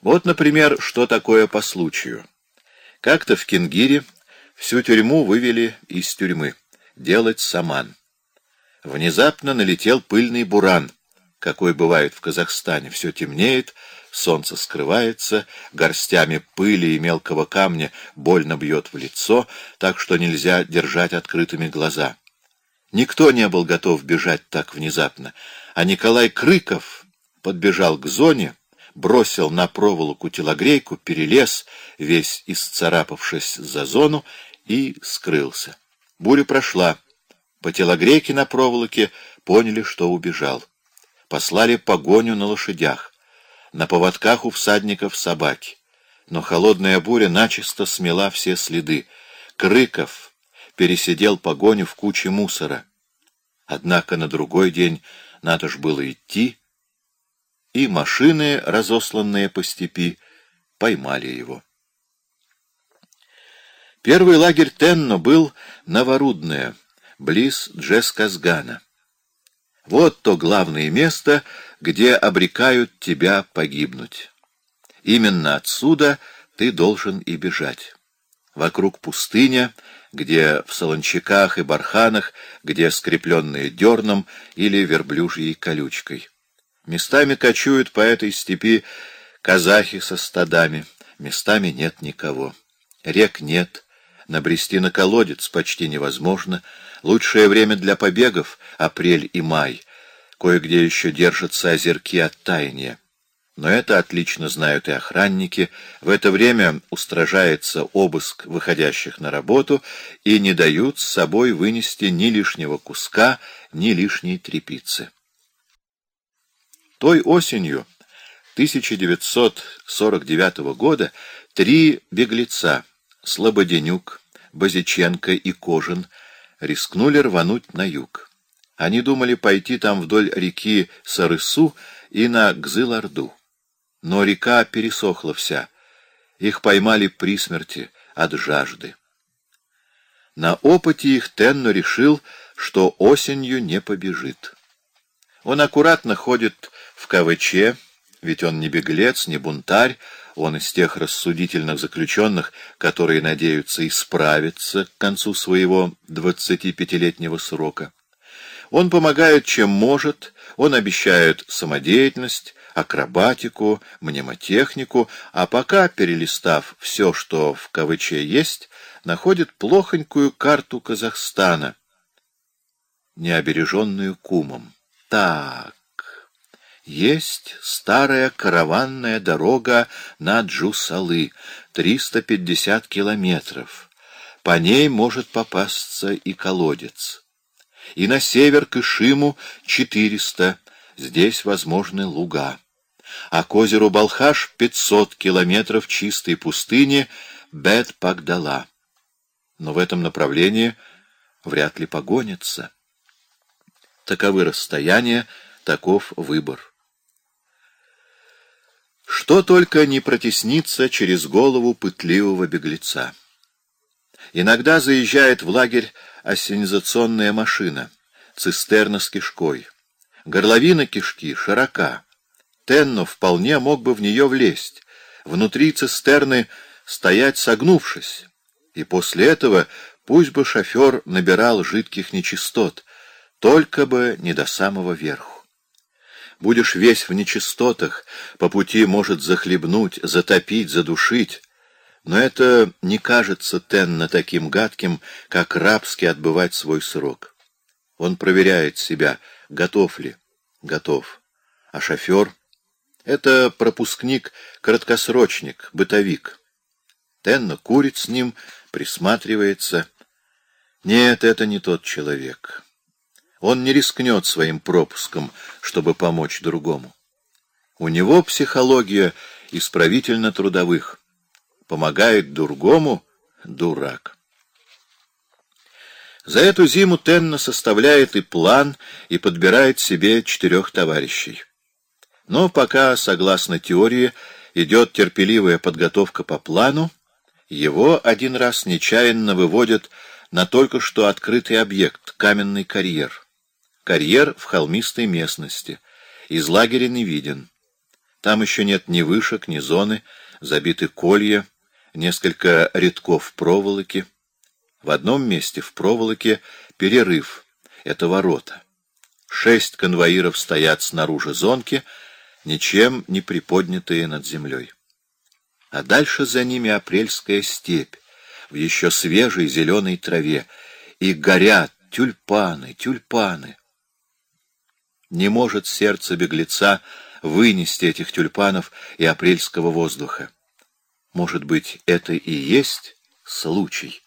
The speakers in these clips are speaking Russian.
Вот, например, что такое по случаю. Как-то в Кенгире всю тюрьму вывели из тюрьмы. Делать саман. Внезапно налетел пыльный буран, какой бывает в Казахстане. Все темнеет, солнце скрывается, горстями пыли и мелкого камня больно бьет в лицо, так что нельзя держать открытыми глаза. Никто не был готов бежать так внезапно, а Николай Крыков подбежал к зоне, бросил на проволоку телогрейку, перелез, весь исцарапавшись за зону, и скрылся. Буря прошла. По телогрейке на проволоке поняли, что убежал. Послали погоню на лошадях. На поводках у всадников собаки. Но холодная буря начисто смела все следы. Крыков пересидел погоню в куче мусора. Однако на другой день надо ж было идти, и машины, разосланные по степи, поймали его. Первый лагерь Тенно был Новорудное, близ Джесказгана. Вот то главное место, где обрекают тебя погибнуть. Именно отсюда ты должен и бежать. Вокруг пустыня, где в солончаках и барханах, где скрепленные дерном или верблюжьей колючкой. Местами кочуют по этой степи казахи со стадами, местами нет никого. Рек нет, набрести на колодец почти невозможно — Лучшее время для побегов — апрель и май. Кое-где еще держатся озерки от таяния. Но это отлично знают и охранники. В это время устражается обыск выходящих на работу и не дают с собой вынести ни лишнего куска, ни лишней трепицы. Той осенью 1949 года три беглеца — Слободенюк, Базиченко и Кожин — рискнули рвануть на юг. Они думали пойти там вдоль реки Сарысу и на Гзыл-Орду. Но река пересохла вся. Их поймали при смерти от жажды. На опыте их Тенно решил, что осенью не побежит. Он аккуратно ходит КВЧ, ведь он не беглец, не бунтарь, он из тех рассудительных заключенных, которые надеются исправиться к концу своего 25-летнего срока. Он помогает, чем может, он обещает самодеятельность, акробатику, мнемотехнику, а пока, перелистав все, что в КВЧ есть, находит плохонькую карту Казахстана, необереженную кумом. Так, есть старая караванная дорога на Джусалы, 350 километров. По ней может попасться и колодец. И на север к Ишиму 400, здесь возможны луга. А к озеру Балхаш 500 километров чистой пустыни Бет-Пагдала. Но в этом направлении вряд ли погонится. Таковы расстояния, таков выбор. Что только не протеснится через голову пытливого беглеца. Иногда заезжает в лагерь ассенизационная машина, цистерна с кишкой. Горловина кишки широка. Тенно вполне мог бы в нее влезть, внутри цистерны стоять согнувшись. И после этого пусть бы шофер набирал жидких нечистот, только бы не до самого верху будешь весь в нечистотах, по пути может захлебнуть, затопить, задушить. Но это не кажется Тенна таким гадким, как рабски отбывать свой срок. Он проверяет себя, готов ли. Готов. А шофер? Это пропускник, краткосрочник, бытовик. Тенна курит с ним, присматривается. Нет, это не тот человек. Он не рискнет своим пропуском, чтобы помочь другому. У него психология исправительно-трудовых. Помогает другому — дурак. За эту зиму Тенна составляет и план, и подбирает себе четырех товарищей. Но пока, согласно теории, идет терпеливая подготовка по плану, его один раз нечаянно выводят на только что открытый объект — каменный карьер. Карьер в холмистой местности. Из лагеря не виден. Там еще нет ни вышек, ни зоны, забиты колья, несколько рядков проволоки. В одном месте в проволоке перерыв, это ворота. Шесть конвоиров стоят снаружи зонки, ничем не приподнятые над землей. А дальше за ними апрельская степь, в еще свежей зеленой траве, и горят тюльпаны, тюльпаны. Не может сердце беглеца вынести этих тюльпанов и апрельского воздуха. Может быть, это и есть случай.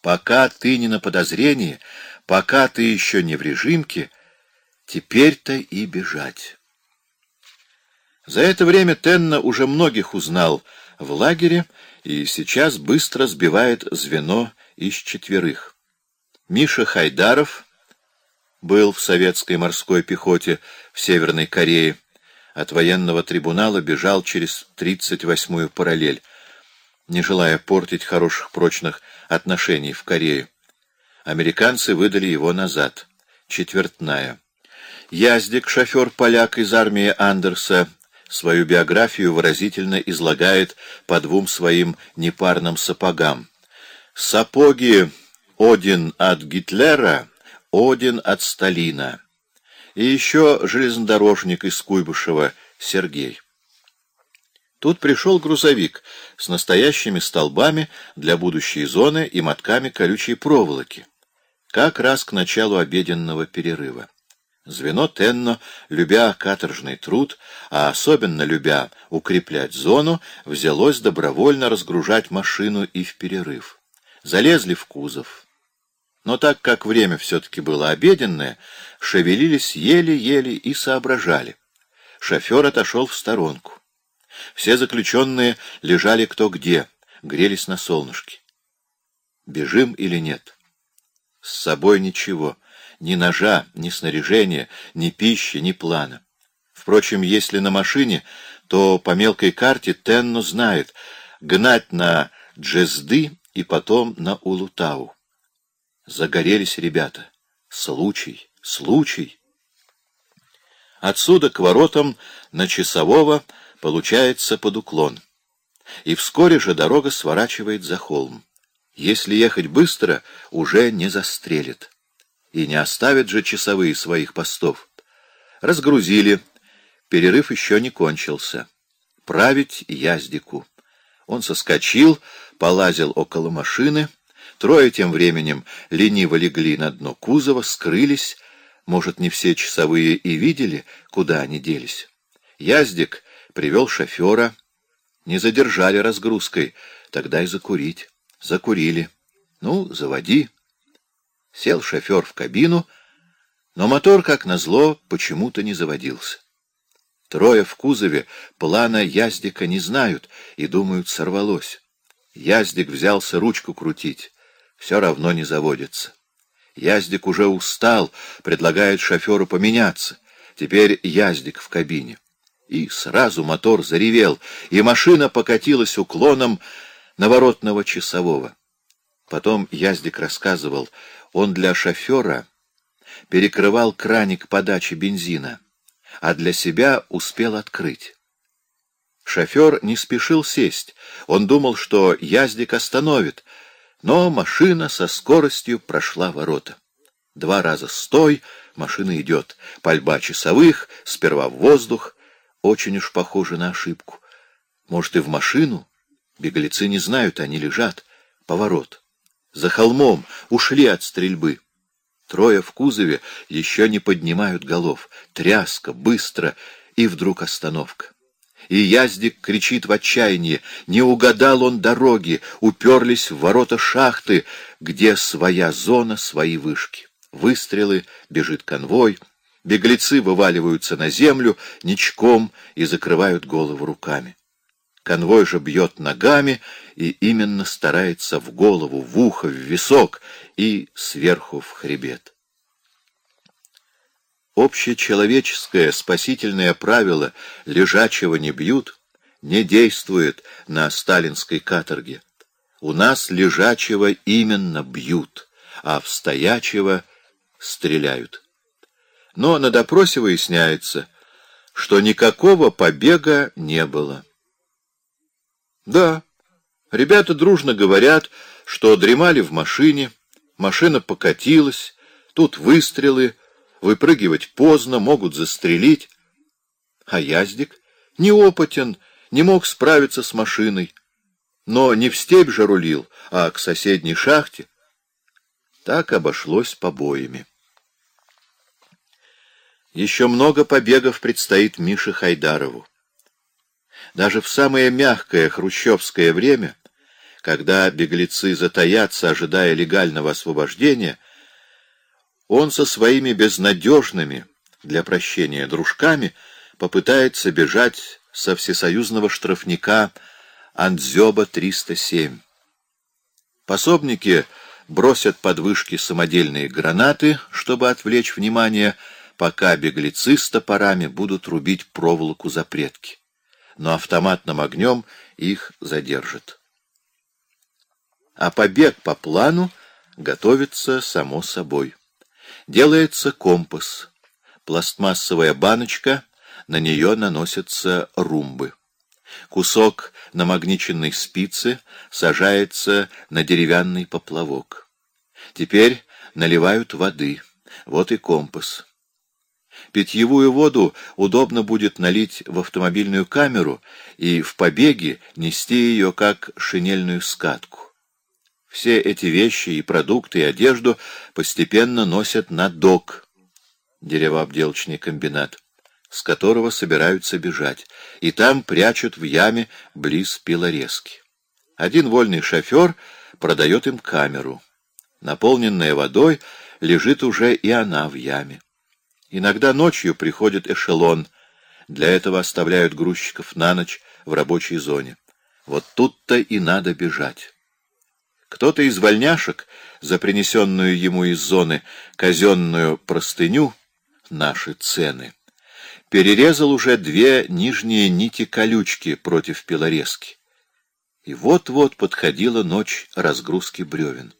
Пока ты не на подозрении, пока ты еще не в режимке, теперь-то и бежать. За это время Тенна уже многих узнал в лагере и сейчас быстро сбивает звено из четверых. Миша Хайдаров был в советской морской пехоте в Северной Корее, от военного трибунала бежал через 38-ю параллель, не желая портить хороших прочных отношений в Корее. Американцы выдали его назад. Четвертная. Яздик, шофер-поляк из армии Андерса, свою биографию выразительно излагает по двум своим непарным сапогам. Сапоги Один от Гитлера, Один от Сталина и еще железнодорожник из Куйбышева Сергей. Тут пришел грузовик с настоящими столбами для будущей зоны и мотками колючей проволоки, как раз к началу обеденного перерыва. Звено Тенно, любя каторжный труд, а особенно любя укреплять зону, взялось добровольно разгружать машину и в перерыв. Залезли в кузов. Но так как время все-таки было обеденное, шевелились еле-еле и соображали. Шофер отошел в сторонку. Все заключенные лежали кто где, грелись на солнышке. Бежим или нет? С собой ничего, ни ножа, ни снаряжения, ни пищи, ни плана. Впрочем, если на машине, то по мелкой карте Тенно знает гнать на Джезды и потом на Улутау. Загорелись ребята. Случай, случай. Отсюда к воротам на часового получается под уклон. И вскоре же дорога сворачивает за холм. Если ехать быстро, уже не застрелит. И не оставят же часовые своих постов. Разгрузили. Перерыв еще не кончился. Править яздику. Он соскочил, полазил около машины, Трое тем временем лениво легли на дно кузова, скрылись, может, не все часовые и видели, куда они делись. Яздик привел шофера, не задержали разгрузкой, тогда и закурить. Закурили. Ну, заводи. Сел шофер в кабину, но мотор, как назло, почему-то не заводился. Трое в кузове плана Яздика не знают и думают, сорвалось. Яздик взялся ручку крутить все равно не заводится. Яздик уже устал, предлагает шоферу поменяться. Теперь Яздик в кабине. И сразу мотор заревел, и машина покатилась уклоном наворотного часового. Потом Яздик рассказывал, он для шофера перекрывал краник подачи бензина, а для себя успел открыть. Шофер не спешил сесть. Он думал, что Яздик остановит, но машина со скоростью прошла ворота. Два раза стой, машина идет. Пальба часовых, сперва в воздух. Очень уж похоже на ошибку. Может, и в машину? Беглецы не знают, они лежат. Поворот. За холмом ушли от стрельбы. Трое в кузове еще не поднимают голов. Тряска, быстро, и вдруг остановка. И Яздик кричит в отчаянии. Не угадал он дороги, уперлись в ворота шахты, где своя зона, свои вышки. Выстрелы, бежит конвой, беглецы вываливаются на землю ничком и закрывают голову руками. Конвой же бьет ногами и именно старается в голову, в ухо, в висок и сверху в хребет. Общечеловеческое спасительное правило «лежачего не бьют» не действует на сталинской каторге. У нас лежачего именно бьют, а в стоячего стреляют. Но на допросе выясняется, что никакого побега не было. Да, ребята дружно говорят, что дремали в машине, машина покатилась, тут выстрелы, выпрыгивать поздно, могут застрелить. А Яздик неопытен, не мог справиться с машиной, но не в степь же рулил, а к соседней шахте. Так обошлось побоями. Еще много побегов предстоит Мише Хайдарову. Даже в самое мягкое хрущевское время, когда беглецы затаятся, ожидая легального освобождения, он со своими безнадежными для прощения дружками попытается бежать со всесоюзного штрафника Андзёба 307. Пособники бросят под вышки самодельные гранаты, чтобы отвлечь внимание, пока беглецы с топорами будут рубить проволоку запретки. Но автоматным огнем их задержат. А побег по плану готовится само собой. Делается компас, пластмассовая баночка, на нее наносятся румбы. Кусок намагниченной спицы сажается на деревянный поплавок. Теперь наливают воды. Вот и компас. Питьевую воду удобно будет налить в автомобильную камеру и в побеге нести ее как шинельную скатку. Все эти вещи и продукты, и одежду постепенно носят на док, деревообделочный комбинат с которого собираются бежать, и там прячут в яме близ пилорезки. Один вольный шофер продает им камеру. Наполненная водой лежит уже и она в яме. Иногда ночью приходит эшелон. Для этого оставляют грузчиков на ночь в рабочей зоне. Вот тут-то и надо бежать. Кто-то из вольняшек за принесенную ему из зоны казенную простыню наши цены перерезал уже две нижние нити-колючки против пилорезки. И вот-вот подходила ночь разгрузки бревен.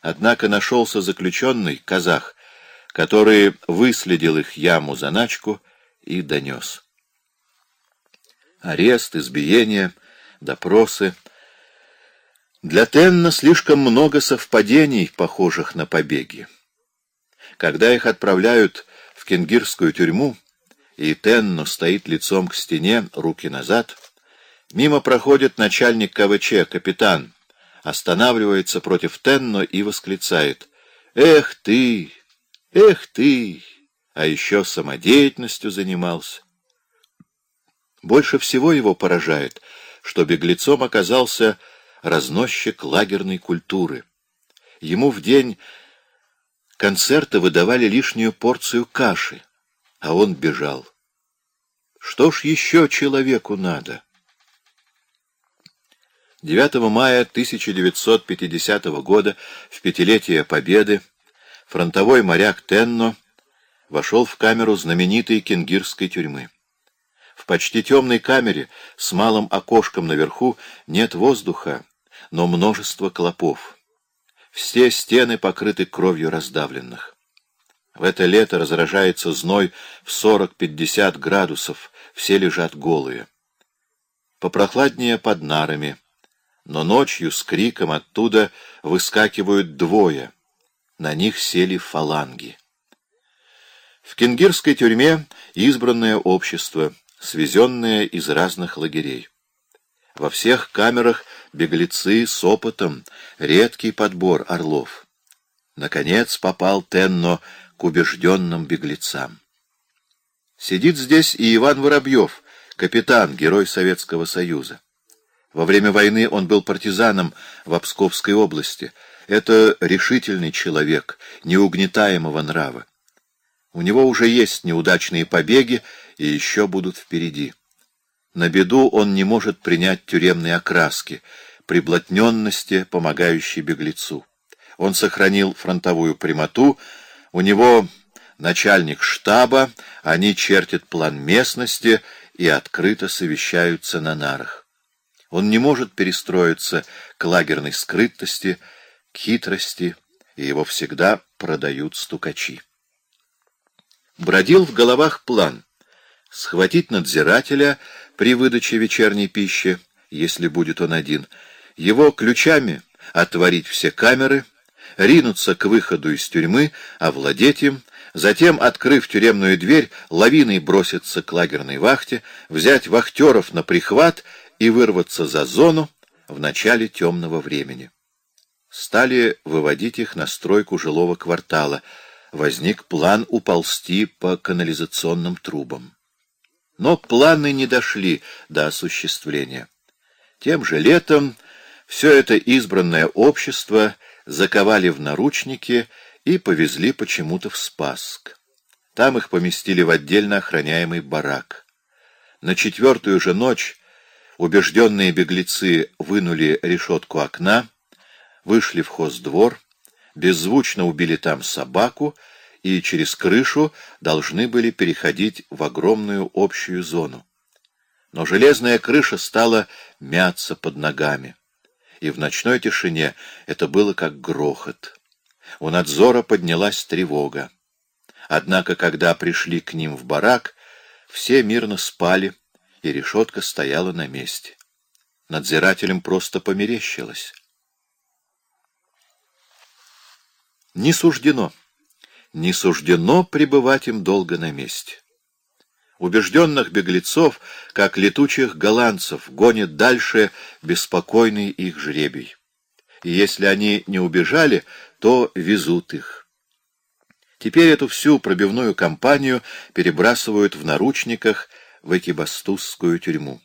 Однако нашелся заключенный, казах, который выследил их яму-заначку и донес. Арест, избиение, допросы. Для Тенна слишком много совпадений, похожих на побеги. Когда их отправляют в кенгирскую тюрьму, и Тенно стоит лицом к стене, руки назад. Мимо проходит начальник КВЧ, капитан, останавливается против Тенно и восклицает «Эх ты! Эх ты!» А еще самодеятельностью занимался. Больше всего его поражает, что беглецом оказался разносчик лагерной культуры. Ему в день концерта выдавали лишнюю порцию каши а он бежал. Что ж еще человеку надо? 9 мая 1950 года, в пятилетие Победы, фронтовой моряк Тенно вошел в камеру знаменитой кенгирской тюрьмы. В почти темной камере с малым окошком наверху нет воздуха, но множество клопов. Все стены покрыты кровью раздавленных. В это лето разражается зной в 40-50 градусов, все лежат голые. Попрохладнее под нарами, но ночью с криком оттуда выскакивают двое. На них сели фаланги. В кенгирской тюрьме избранное общество, свезенное из разных лагерей. Во всех камерах беглецы с опытом, редкий подбор орлов. Наконец попал Тенно к убежденным беглецам. Сидит здесь и Иван Воробьев, капитан, герой Советского Союза. Во время войны он был партизаном в Обсковской области. Это решительный человек, неугнетаемого нрава. У него уже есть неудачные побеги, и еще будут впереди. На беду он не может принять тюремные окраски, приблотненности, помогающей беглецу. Он сохранил фронтовую прямоту, у него начальник штаба, они чертят план местности и открыто совещаются на нарах. Он не может перестроиться к лагерной скрытности, к хитрости, и его всегда продают стукачи. Бродил в головах план, схватить надзирателя при выдаче вечерней пищи, если будет он один, его ключами отворить все камеры, ринуться к выходу из тюрьмы, овладеть им, затем, открыв тюремную дверь, лавиной броситься к лагерной вахте, взять вахтеров на прихват и вырваться за зону в начале темного времени. Стали выводить их на стройку жилого квартала. Возник план уползти по канализационным трубам. Но планы не дошли до осуществления. Тем же летом все это избранное общество заковали в наручники и повезли почему-то в Спасск. Там их поместили в отдельно охраняемый барак. На четвертую же ночь убежденные беглецы вынули решетку окна, вышли в хоздвор, беззвучно убили там собаку и через крышу должны были переходить в огромную общую зону. Но железная крыша стала мяться под ногами и в ночной тишине это было как грохот. У надзора поднялась тревога. Однако, когда пришли к ним в барак, все мирно спали, и решетка стояла на месте. Надзирателям просто померещилось. Не суждено, не суждено пребывать им долго на месте. Убежденных беглецов, как летучих голландцев, гонит дальше беспокойный их жребий. И если они не убежали, то везут их. Теперь эту всю пробивную кампанию перебрасывают в наручниках в Экибастузскую тюрьму.